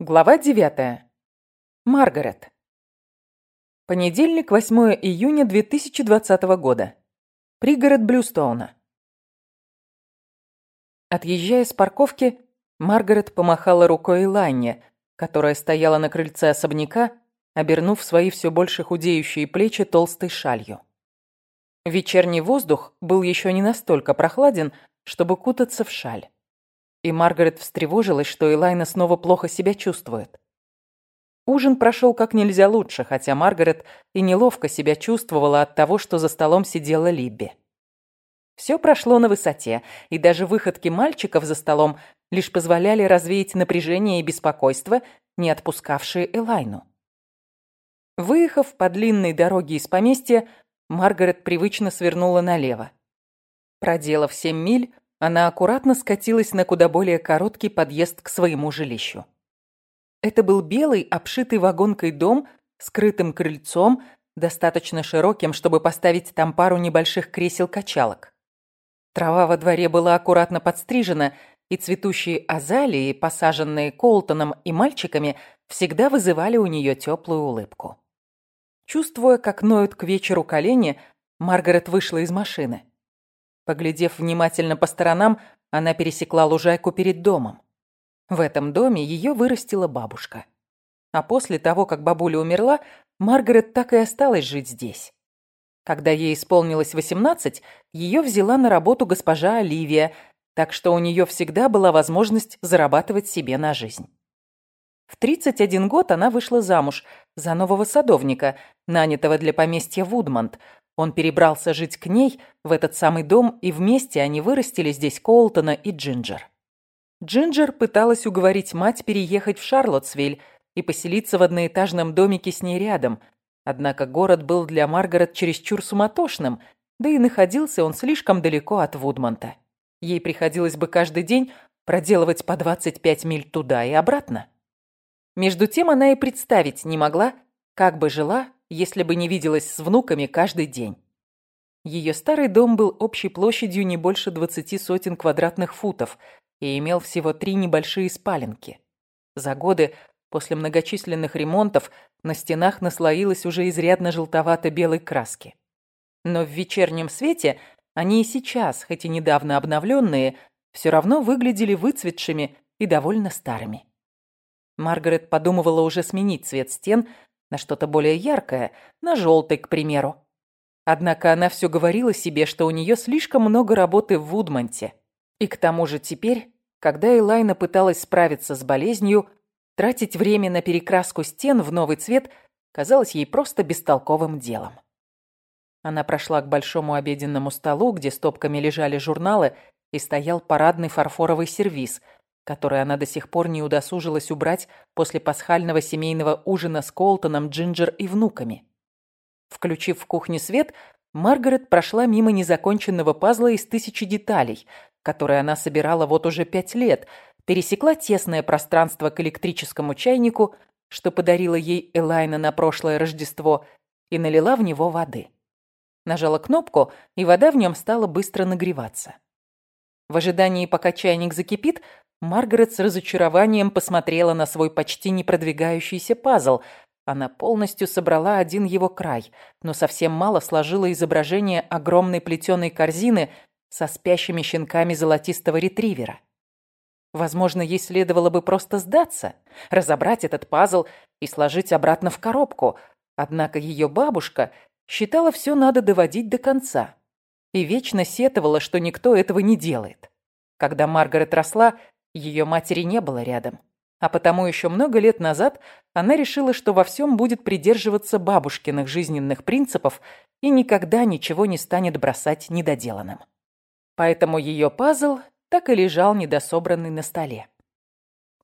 Глава 9. Маргарет. Понедельник, 8 июня 2020 года. Пригород Блюстоуна. Отъезжая с парковки, Маргарет помахала рукой Ланне, которая стояла на крыльце особняка, обернув свои все больше худеющие плечи толстой шалью. Вечерний воздух был еще не настолько прохладен, чтобы кутаться в шаль и Маргарет встревожилась, что Элайна снова плохо себя чувствует. Ужин прошел как нельзя лучше, хотя Маргарет и неловко себя чувствовала от того, что за столом сидела Либби. Все прошло на высоте, и даже выходки мальчиков за столом лишь позволяли развеять напряжение и беспокойство, не отпускавшие Элайну. Выехав по длинной дороге из поместья, Маргарет привычно свернула налево. Проделав семь миль, она аккуратно скатилась на куда более короткий подъезд к своему жилищу. Это был белый, обшитый вагонкой дом с крытым крыльцом, достаточно широким, чтобы поставить там пару небольших кресел-качалок. Трава во дворе была аккуратно подстрижена, и цветущие азалии, посаженные Колтоном и мальчиками, всегда вызывали у нее теплую улыбку. Чувствуя, как ноют к вечеру колени, Маргарет вышла из машины. Поглядев внимательно по сторонам, она пересекла лужайку перед домом. В этом доме ее вырастила бабушка. А после того, как бабуля умерла, Маргарет так и осталась жить здесь. Когда ей исполнилось 18, ее взяла на работу госпожа Оливия, так что у нее всегда была возможность зарабатывать себе на жизнь. В 31 год она вышла замуж за нового садовника, нанятого для поместья Вудмонт, он перебрался жить к ней в этот самый дом, и вместе они вырастили здесь Коултона и Джинджер. Джинджер пыталась уговорить мать переехать в Шарлоттсвиль и поселиться в одноэтажном домике с ней рядом, однако город был для Маргарет чересчур суматошным, да и находился он слишком далеко от Вудмонта. Ей приходилось бы каждый день проделывать по 25 миль туда и обратно. Между тем она и представить не могла, как бы жила если бы не виделась с внуками каждый день. Ее старый дом был общей площадью не больше двадцати сотен квадратных футов и имел всего три небольшие спаленки. За годы после многочисленных ремонтов на стенах наслоилась уже изрядно желтовато-белой краски. Но в вечернем свете они и сейчас, хоть и недавно обновленные, все равно выглядели выцветшими и довольно старыми. Маргарет подумывала уже сменить цвет стен, на что-то более яркое, на желтый, к примеру. Однако она все говорила себе, что у нее слишком много работы в Вудмонте. И к тому же теперь, когда Элайна пыталась справиться с болезнью, тратить время на перекраску стен в новый цвет казалось ей просто бестолковым делом. Она прошла к большому обеденному столу, где стопками лежали журналы, и стоял парадный фарфоровый сервиз – который она до сих пор не удосужилась убрать после пасхального семейного ужина с Колтоном, Джинджер и внуками. Включив в кухне свет, Маргарет прошла мимо незаконченного пазла из тысячи деталей, который она собирала вот уже пять лет, пересекла тесное пространство к электрическому чайнику, что подарила ей Элайна на прошлое Рождество, и налила в него воды. Нажала кнопку, и вода в нем стала быстро нагреваться. В ожидании, пока чайник закипит, Маргарет с разочарованием посмотрела на свой почти не продвигающийся пазл. Она полностью собрала один его край, но совсем мало сложила изображение огромной плетеной корзины со спящими щенками золотистого ретривера. Возможно, ей следовало бы просто сдаться, разобрать этот пазл и сложить обратно в коробку. Однако ее бабушка считала, все надо доводить до конца. И вечно сетовала, что никто этого не делает. Когда Маргарет росла, ее матери не было рядом. А потому еще много лет назад она решила, что во всем будет придерживаться бабушкиных жизненных принципов и никогда ничего не станет бросать недоделанным. Поэтому ее пазл так и лежал недособранный на столе.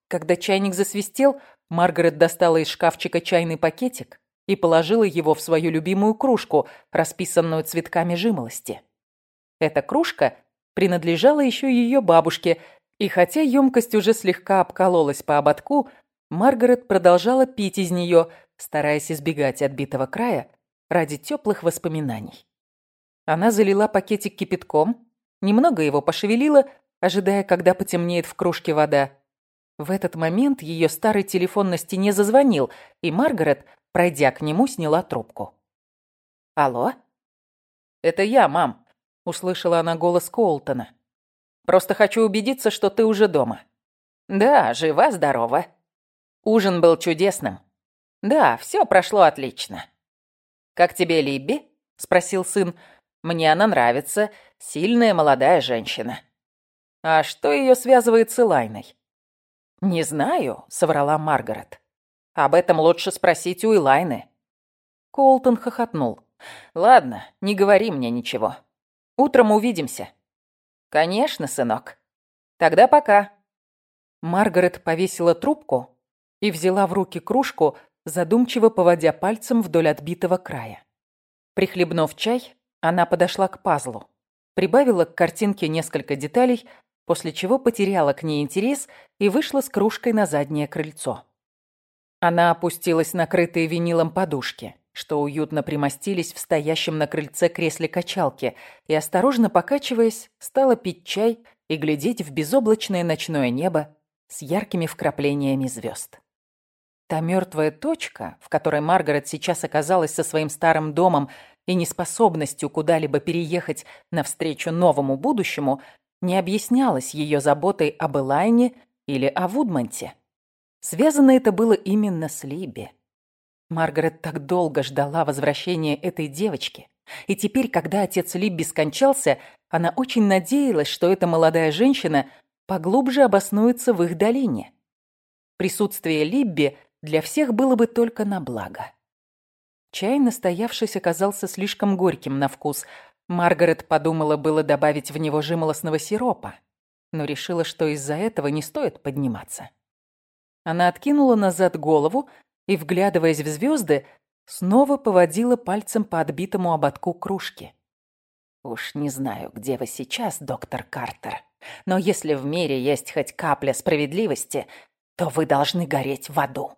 Когда чайник засвистел, Маргарет достала из шкафчика чайный пакетик и положила его в свою любимую кружку, расписанную цветками жимолости. Эта кружка принадлежала еще ее бабушке, и хотя емкость уже слегка обкололась по ободку, Маргарет продолжала пить из нее, стараясь избегать отбитого края ради теплых воспоминаний. Она залила пакетик кипятком, немного его пошевелила, ожидая, когда потемнеет в кружке вода, В этот момент ее старый телефон на стене зазвонил, и Маргарет, пройдя к нему, сняла трубку. «Алло?» «Это я, мам», — услышала она голос Колтона. «Просто хочу убедиться, что ты уже дома». «Да, жива-здорова». Ужин был чудесным. «Да, все прошло отлично». «Как тебе Либби?» — спросил сын. «Мне она нравится. Сильная молодая женщина». «А что ее связывает с Элайной?» «Не знаю», — соврала Маргарет. «Об этом лучше спросить у Элайны». Колтон хохотнул. «Ладно, не говори мне ничего. Утром увидимся». «Конечно, сынок. Тогда пока». Маргарет повесила трубку и взяла в руки кружку, задумчиво поводя пальцем вдоль отбитого края. Прихлебнув чай, она подошла к пазлу, прибавила к картинке несколько деталей, после чего потеряла к ней интерес и вышла с кружкой на заднее крыльцо. Она опустилась на крытые винилом подушки, что уютно примостились в стоящем на крыльце кресле качалки, и, осторожно покачиваясь, стала пить чай и глядеть в безоблачное ночное небо с яркими вкраплениями звезд. Та мертвая точка, в которой Маргарет сейчас оказалась со своим старым домом и неспособностью куда-либо переехать навстречу новому будущему, не объяснялась ее заботой об Элайне или о Вудмонте. Связано это было именно с Либи. Маргарет так долго ждала возвращения этой девочки. И теперь, когда отец Либби скончался, она очень надеялась, что эта молодая женщина поглубже обоснуется в их долине. Присутствие Либби для всех было бы только на благо. Чай, настоявшись, оказался слишком горьким на вкус. Маргарет подумала было добавить в него жимолостного сиропа, но решила, что из-за этого не стоит подниматься. Она откинула назад голову и, вглядываясь в звезды, снова поводила пальцем по отбитому ободку кружки. «Уж не знаю, где вы сейчас, доктор Картер, но если в мире есть хоть капля справедливости, то вы должны гореть в аду».